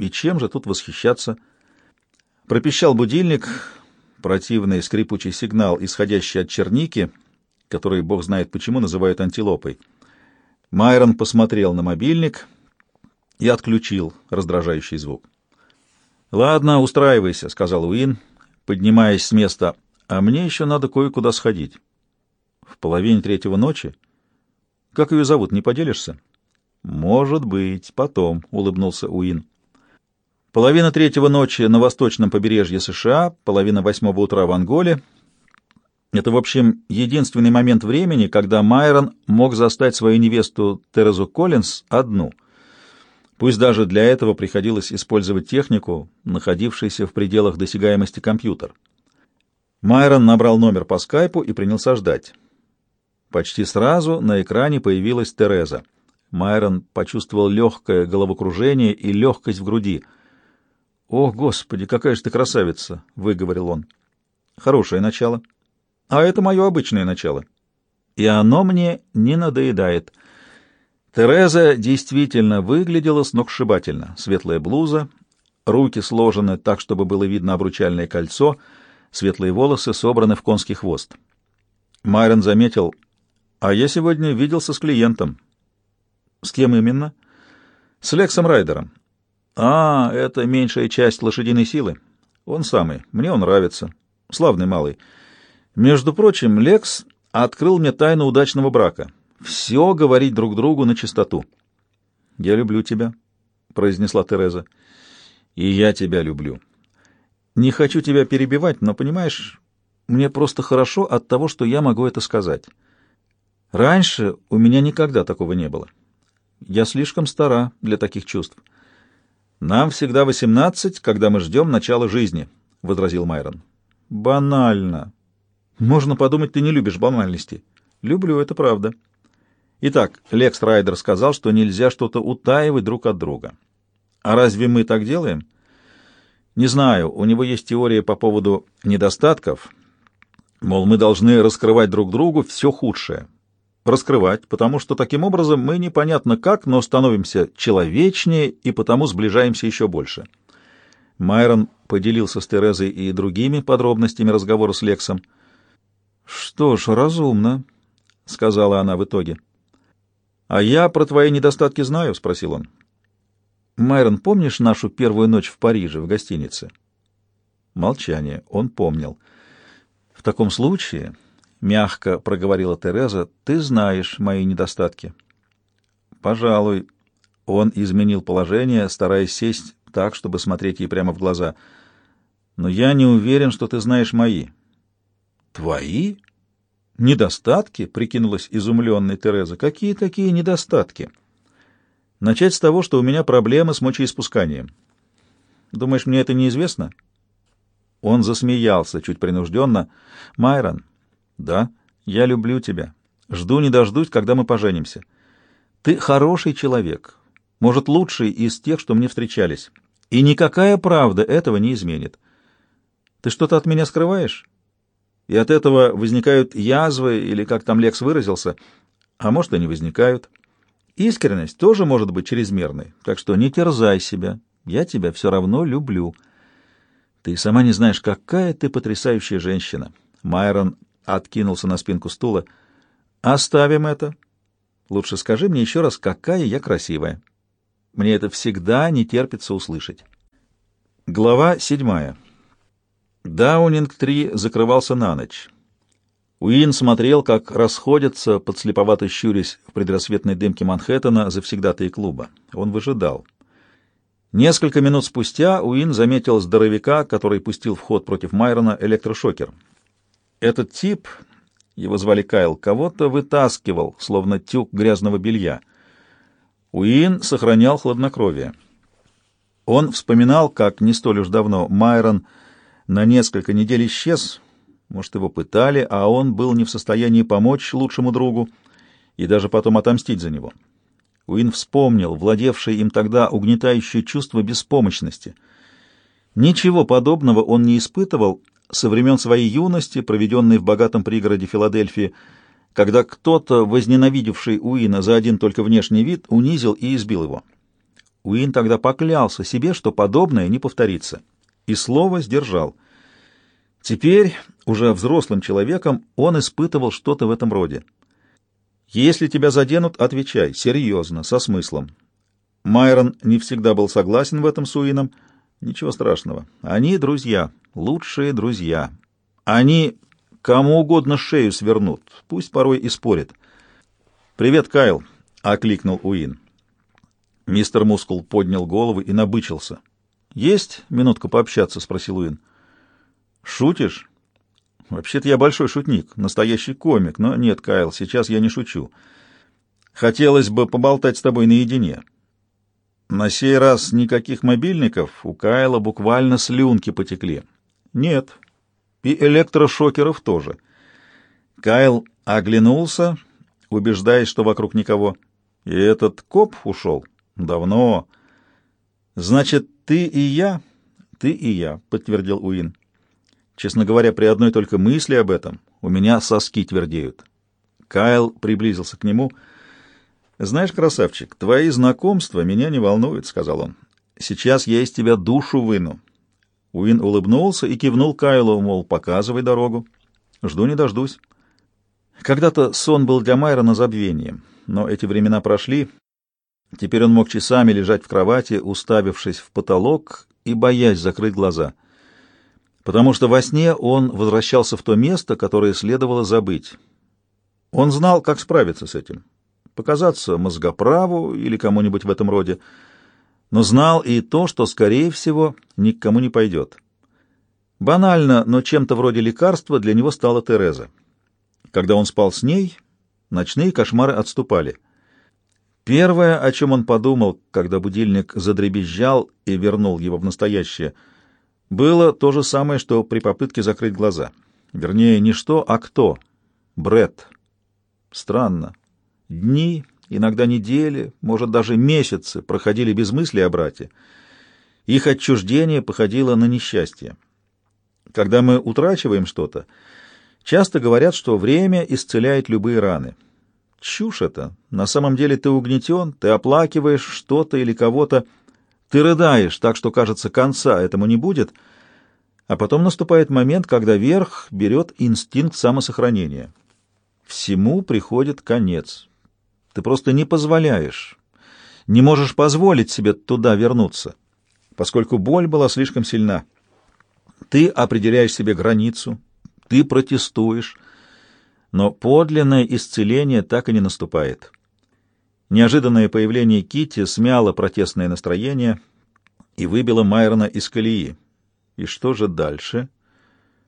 И чем же тут восхищаться? Пропищал будильник, противный скрипучий сигнал, исходящий от черники, который, бог знает почему, называют антилопой. Майрон посмотрел на мобильник и отключил раздражающий звук. «Ладно, устраивайся», — сказал Уин, поднимаясь с места, — «а мне еще надо кое-куда сходить». «В половине третьего ночи? Как ее зовут, не поделишься?» «Может быть, потом», — улыбнулся Уин. Половина третьего ночи на восточном побережье США, половина восьмого утра в Анголе. Это, в общем, единственный момент времени, когда Майрон мог застать свою невесту Терезу Коллинз одну. Пусть даже для этого приходилось использовать технику, находившуюся в пределах досягаемости компьютер. Майрон набрал номер по скайпу и принялся ждать. Почти сразу на экране появилась Тереза. Майрон почувствовал легкое головокружение и легкость в груди. «О, Господи, какая же ты красавица!» — выговорил он. «Хорошее начало. А это мое обычное начало. И оно мне не надоедает». Тереза действительно выглядела сногсшибательно. Светлая блуза, руки сложены так, чтобы было видно обручальное кольцо, светлые волосы собраны в конский хвост. Майрон заметил, а я сегодня виделся с клиентом. С кем именно? С Лексом Райдером. А, это меньшая часть лошадиной силы. Он самый. Мне он нравится. Славный малый. Между прочим, Лекс открыл мне тайну удачного брака. Все говорить друг другу на чистоту. Я люблю тебя, произнесла Тереза. И я тебя люблю. Не хочу тебя перебивать, но понимаешь, мне просто хорошо от того, что я могу это сказать. Раньше у меня никогда такого не было. Я слишком стара для таких чувств. Нам всегда восемнадцать, когда мы ждем начала жизни, — возразил Майрон. Банально. Можно подумать, ты не любишь банальности. Люблю, это правда. Итак, Лекс Райдер сказал, что нельзя что-то утаивать друг от друга. А разве мы так делаем? Не знаю, у него есть теория по поводу недостатков. Мол, мы должны раскрывать друг другу все худшее раскрывать, потому что таким образом мы непонятно как, но становимся человечнее и потому сближаемся еще больше. Майрон поделился с Терезой и другими подробностями разговора с Лексом. «Что ж, разумно», — сказала она в итоге. «А я про твои недостатки знаю?» — спросил он. «Майрон, помнишь нашу первую ночь в Париже, в гостинице?» Молчание. Он помнил. «В таком случае...» — мягко проговорила Тереза, — ты знаешь мои недостатки. Пожалуй, он изменил положение, стараясь сесть так, чтобы смотреть ей прямо в глаза. Но я не уверен, что ты знаешь мои. Твои? Недостатки? — прикинулась изумленная Тереза. Какие такие недостатки? Начать с того, что у меня проблемы с мочеиспусканием. Думаешь, мне это неизвестно? Он засмеялся чуть принужденно. Майрон, да, я люблю тебя. Жду не дождусь, когда мы поженимся. Ты хороший человек, может, лучший из тех, что мне встречались. И никакая правда этого не изменит. Ты что-то от меня скрываешь? И от этого возникают язвы, или как там Лекс выразился, а может, и не возникают. Искренность тоже может быть чрезмерной, так что не терзай себя. Я тебя все равно люблю. Ты сама не знаешь, какая ты потрясающая женщина. Майрон откинулся на спинку стула. «Оставим это. Лучше скажи мне еще раз, какая я красивая. Мне это всегда не терпится услышать». Глава седьмая. Даунинг-3 закрывался на ночь. Уин смотрел, как расходятся, подслеповато щурясь в предрассветной дымке Манхэттена, завсегдатые клуба. Он выжидал. Несколько минут спустя Уин заметил здоровяка, который пустил в ход против Майрона электрошокер. Этот тип, его звали Кайл, кого-то вытаскивал, словно тюк грязного белья. Уин сохранял хладнокровие. Он вспоминал, как не столь уж давно Майрон на несколько недель исчез, может, его пытали, а он был не в состоянии помочь лучшему другу и даже потом отомстить за него. Уин вспомнил владевшее им тогда угнетающее чувство беспомощности. Ничего подобного он не испытывал, со времен своей юности, проведенной в богатом пригороде Филадельфии, когда кто-то, возненавидевший Уина за один только внешний вид, унизил и избил его. Уин тогда поклялся себе, что подобное не повторится, и слово сдержал. Теперь, уже взрослым человеком, он испытывал что-то в этом роде. «Если тебя заденут, отвечай, серьезно, со смыслом». Майрон не всегда был согласен в этом с Уином. Ничего страшного. Они друзья, лучшие друзья. Они кому угодно шею свернут, пусть порой и спорят. «Привет, Кайл», — окликнул Уин. Мистер Мускул поднял голову и набычился. «Есть минутка пообщаться?» — спросил Уин. «Шутишь?» «Вообще-то я большой шутник, настоящий комик, но нет, Кайл, сейчас я не шучу. Хотелось бы поболтать с тобой наедине». На сей раз никаких мобильников, у Кайла буквально слюнки потекли. Нет, и электрошокеров тоже. Кайл оглянулся, убеждаясь, что вокруг никого. И этот коп ушел. Давно. Значит, ты и я? Ты и я, подтвердил Уин. Честно говоря, при одной только мысли об этом у меня соски твердеют. Кайл приблизился к нему. «Знаешь, красавчик, твои знакомства меня не волнуют», — сказал он. «Сейчас я из тебя душу выну». Уин улыбнулся и кивнул Кайлу, мол, показывай дорогу. «Жду не дождусь». Когда-то сон был для Майрона забвением, но эти времена прошли. Теперь он мог часами лежать в кровати, уставившись в потолок и боясь закрыть глаза. Потому что во сне он возвращался в то место, которое следовало забыть. Он знал, как справиться с этим. Показаться мозгоправу или кому-нибудь в этом роде, но знал и то, что, скорее всего, ни к кому не пойдет. Банально, но чем-то вроде лекарства для него стала Тереза. Когда он спал с ней, ночные кошмары отступали. Первое, о чем он подумал, когда будильник задребезжал и вернул его в настоящее, было то же самое, что при попытке закрыть глаза. Вернее, не что, а кто. Бред. Странно. Дни, иногда недели, может, даже месяцы проходили без мысли о брате. Их отчуждение походило на несчастье. Когда мы утрачиваем что-то, Часто говорят, что время исцеляет любые раны. Чушь это. На самом деле ты угнетен, ты оплакиваешь что-то или кого-то, ты рыдаешь так, что, кажется, конца этому не будет, а потом наступает момент, когда верх берет инстинкт самосохранения. Всему приходит конец. Ты просто не позволяешь, не можешь позволить себе туда вернуться, поскольку боль была слишком сильна. Ты определяешь себе границу, ты протестуешь, но подлинное исцеление так и не наступает. Неожиданное появление Кити смяло протестное настроение и выбило Майрона из колеи. И что же дальше? —